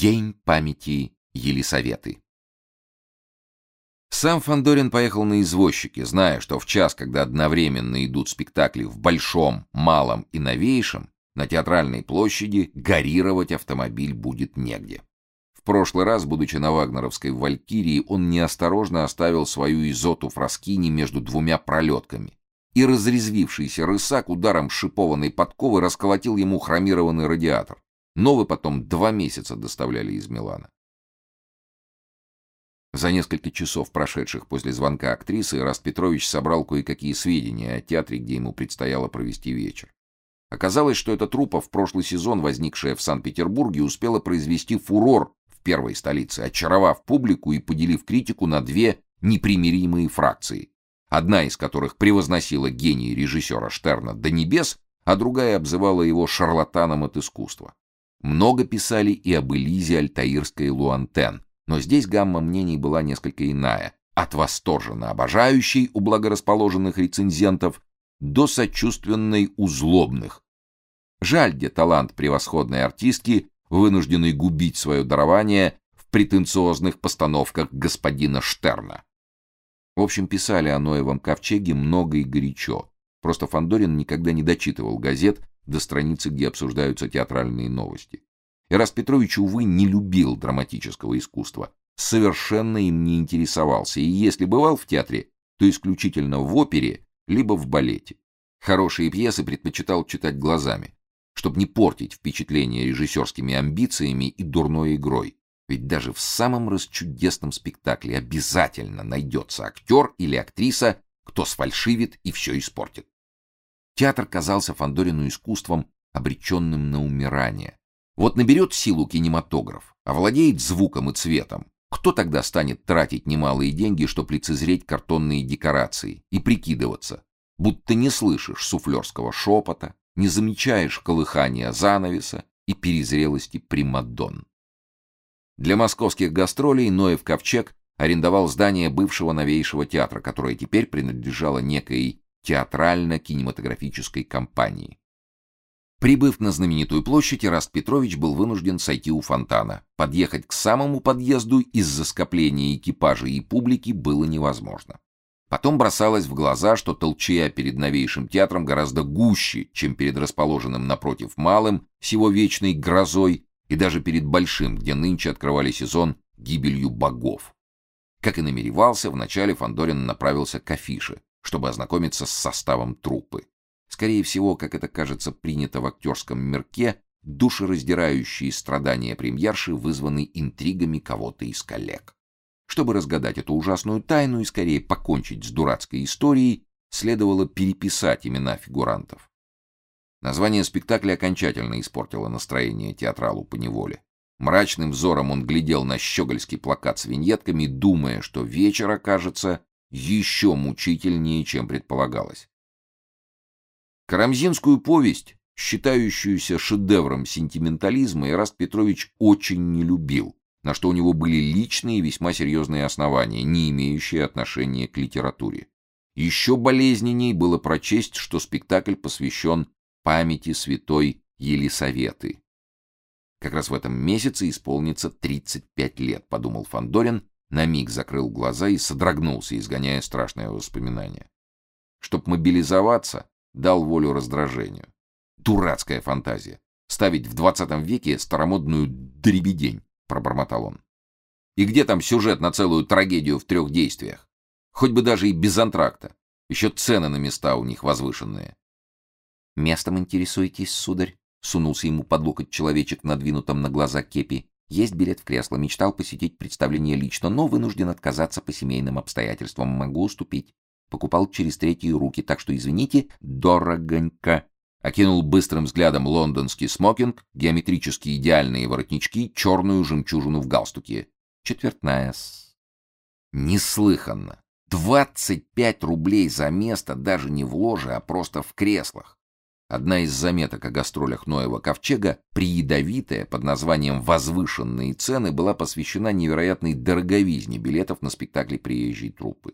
День памяти Елисаветы. Сам Фандорин поехал на извозчике, зная, что в час, когда одновременно идут спектакли в Большом, Малом и Новейшем, на театральной площади гарировать автомобиль будет негде. В прошлый раз, будучи на Вагнеровской Валькирии, он неосторожно оставил свою изоту Фраскини между двумя пролетками, и разрезвившийся рысак ударом шипованной подковы расколотил ему хромированный радиатор. Новый потом два месяца доставляли из Милана. За несколько часов, прошедших после звонка актрисы, Раст Петрович собрал кое-какие сведения о театре, где ему предстояло провести вечер. Оказалось, что эта труппа в прошлый сезон, возникшая в Санкт-Петербурге, успела произвести фурор в первой столице, очаровав публику и поделив критику на две непримиримые фракции. Одна из которых превозносила гений режиссера Штерна до небес, а другая обзывала его шарлатаном от искусства. Много писали и об Элизе Альтаирской Луантен, но здесь гамма мнений была несколько иная, от восторженно обожающей у благорасположенных рецензентов до сочувственной у злобных. Жаль, где талант превосходной артистки, вынужденный губить свое дарование в претенциозных постановках господина Штерна. В общем, писали о Ноевом ковчеге много и горячо. Просто Фандорин никогда не дочитывал газет до страницы, где обсуждаются театральные новости. Ираст Петрович, увы, не любил драматического искусства, совершенно им не интересовался, и если бывал в театре, то исключительно в опере либо в балете. Хорошие пьесы предпочитал читать глазами, чтобы не портить впечатление режиссерскими амбициями и дурной игрой. Ведь даже в самом расчудесном спектакле обязательно найдется актер или актриса, кто сфальшивит и все испортит. Театр казался Фандорину искусством, обреченным на умирание. Вот наберет силу кинематограф, овладеет звуком и цветом. Кто тогда станет тратить немалые деньги, чтобы лицезреть картонные декорации и прикидываться, будто не слышишь суфлерского шепота, не замечаешь колыхания занавеса и перезрелости примадонн. Для московских гастролей Ноев Ковчег арендовал здание бывшего новейшего театра, которое теперь принадлежало некой театрально-кинематографической компании. Прибыв на знаменитую площадь, Ираст Петрович был вынужден сойти у фонтана. Подъехать к самому подъезду из-за скопления экипажей и публики было невозможно. Потом бросалось в глаза, что толчья перед новейшим театром гораздо гуще, чем перед расположенным напротив малым, с его вечной грозой, и даже перед большим, где нынче открывали сезон гибелью богов. Как и намеревался, вначале Фандорин направился к афише, чтобы ознакомиться с составом труппы. Скорее всего, как это кажется принято в актерском мирке, душераздирающие страдания премьерши вызваны интригами кого-то из коллег. Чтобы разгадать эту ужасную тайну и скорее покончить с дурацкой историей, следовало переписать имена фигурантов. Название спектакля окончательно испортило настроение театралу по неволе. Мрачным взором он глядел на щегольский плакат с виньетками, думая, что вечер окажется еще мучительнее, чем предполагалось. Карамзинскую повесть, считающуюся шедевром сентиментализма, Ираст Петрович очень не любил, на что у него были личные весьма серьезные основания, не имеющие отношения к литературе. Еще болезненней было прочесть, что спектакль посвящен памяти святой Елисаветы. Как раз в этом месяце исполнится 35 лет, подумал Фандорин, на миг закрыл глаза и содрогнулся, изгоняя страшное воспоминание. Чтоб мобилизоваться, дал волю раздражению. Дурацкая фантазия. Ставить в двадцатом веке старомодную дребедень, пробормотал он. И где там сюжет на целую трагедию в трех действиях? Хоть бы даже и без антракта. Еще цены на места у них возвышенные. Местом интересуетесь, сударь? Сунулся ему под локоть человечек, надвинутом на глаза кепи. Есть билет в кресло, мечтал посетить представление лично, но вынужден отказаться по семейным обстоятельствам. Могу уступить покупал через третьи руки, так что, извините, дорогонько. Окинул быстрым взглядом лондонский смокинг, геометрически идеальные воротнички, черную жемчужину в галстуке. Четвертная с... Неслыханно. Двадцать пять рублей за место даже не в ложе, а просто в креслах. Одна из заметок о гастролях Ноева ковчега, приядовитая под названием «Возвышенные цены», была посвящена невероятной дороговизне билетов на спектакли приезжей труппы.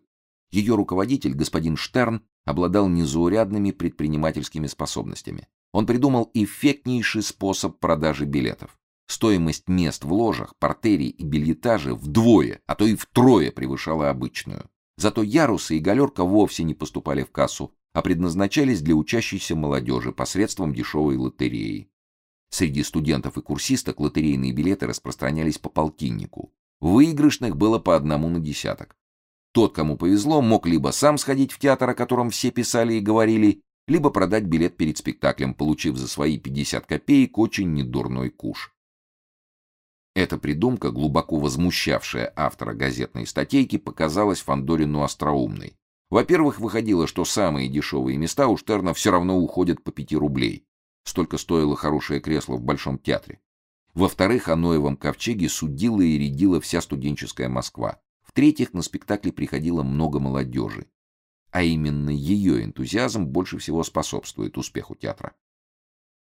Ее руководитель, господин Штерн, обладал незаурядными предпринимательскими способностями. Он придумал эффектнейший способ продажи билетов. Стоимость мест в ложах, портере и бильетаже вдвое, а то и втрое превышала обычную. Зато ярусы и галерка вовсе не поступали в кассу, а предназначались для учащейся молодежи посредством дешевой лотереи. Среди студентов и курсисток лотерейные билеты распространялись по полтиннику. Выигрышных было по одному на десяток. Тот, кому повезло, мог либо сам сходить в театр, о котором все писали и говорили, либо продать билет перед спектаклем, получив за свои 50 копеек очень недурной куш. Эта придумка, глубоко возмущавшая автора газетной статейки, показалась Фандорину остроумной. Во-первых, выходило, что самые дешевые места у Штерна все равно уходят по 5 рублей. Столько стоило хорошее кресло в Большом театре. Во-вторых, о Ноевом ковчеге судила и рядила вся студенческая Москва. В-третьих, на спектакли приходило много молодежи. А именно ее энтузиазм больше всего способствует успеху театра.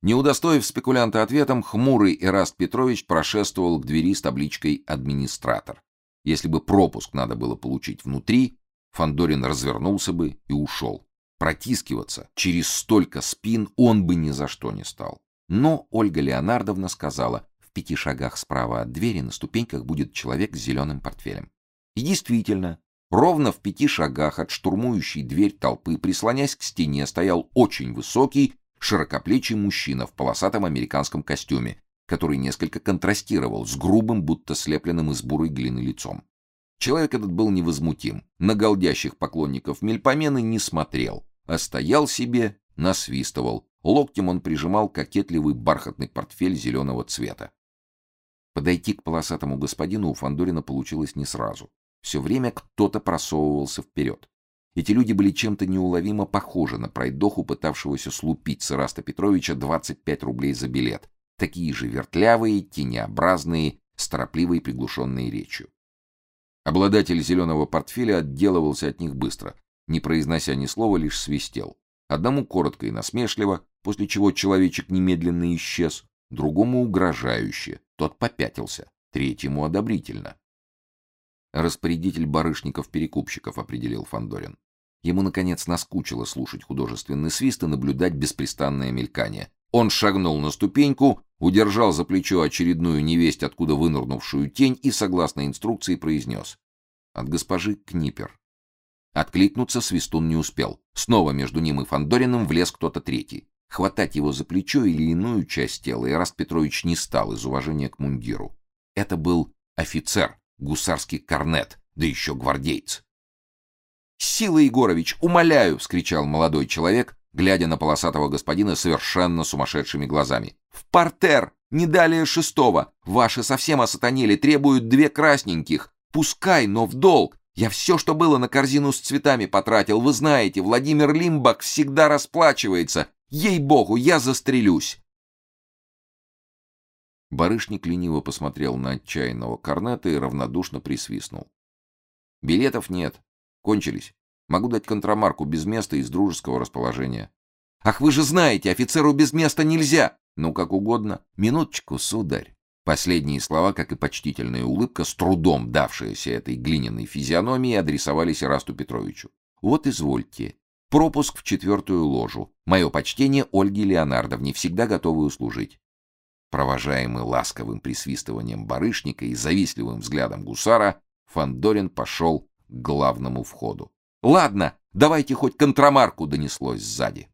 Не удостоив спекулянта ответом, хмурый Эраст Петрович прошествовал к двери с табличкой «Администратор». Если бы пропуск надо было получить внутри, Фандорин развернулся бы и ушел. Протискиваться через столько спин он бы ни за что не стал. Но Ольга Леонардовна сказала, в пяти шагах справа от двери на ступеньках будет человек с зеленым портфелем. И действительно, ровно в пяти шагах от штурмующей дверь толпы, прислонясь к стене, стоял очень высокий, широкоплечий мужчина в полосатом американском костюме, который несколько контрастировал с грубым, будто слепленным из бурой глины лицом. Человек этот был невозмутим, на голдящих поклонников Мельпомены не смотрел, а стоял себе, насвистывал, локтем он прижимал кокетливый бархатный портфель зеленого цвета. Подойти к полосатому господину у Фандорина получилось не сразу. Все время кто-то просовывался вперед. Эти люди были чем-то неуловимо похожи на пройдоху, пытавшегося слупить с Ираста Петровича 25 рублей за билет. Такие же вертлявые, тенеобразные, с торопливой приглушенной речью. Обладатель зеленого портфеля отделывался от них быстро, не произнося ни слова, лишь свистел. Одному коротко и насмешливо, после чего человечек немедленно исчез, другому угрожающе, тот попятился, третьему одобрительно. Распорядитель барышников-перекупщиков, определил Фандорин. Ему наконец наскучило слушать художественный свист и наблюдать беспрестанное мелькание. Он шагнул на ступеньку, удержал за плечо очередную невесть, откуда вынырнувшую тень, и согласно инструкции произнес: "От госпожи Книпер". Откликнуться свистун не успел. Снова между ним и Фандориным влез кто-то третий. Хватать его за плечо или иную часть тела Ираст Петрович не стал из уважения к мундиру. Это был офицер, гусарский корнет, да еще гвардейц. «Сила Егорович, умоляю!» — вскричал молодой человек, глядя на полосатого господина совершенно сумасшедшими глазами. «В портер! Не далее шестого! Ваши совсем осатанели, требуют две красненьких! Пускай, но в долг! Я все, что было на корзину с цветами потратил, вы знаете, Владимир Лимбак всегда расплачивается! Ей-богу, я застрелюсь!» Барышник лениво посмотрел на отчаянного корнета и равнодушно присвистнул. «Билетов нет. Кончились. Могу дать контрамарку без места из дружеского расположения». «Ах, вы же знаете, офицеру без места нельзя!» «Ну, как угодно. Минуточку, сударь». Последние слова, как и почтительная улыбка, с трудом давшаяся этой глиняной физиономии, адресовались Расту Петровичу. «Вот извольте. Пропуск в четвертую ложу. Мое почтение Ольге Леонардовне, всегда готовы услужить. Провожаемый ласковым присвистыванием барышника и завистливым взглядом гусара, Фандорин пошел к главному входу. Ладно, давайте хоть контрамарку донеслось сзади.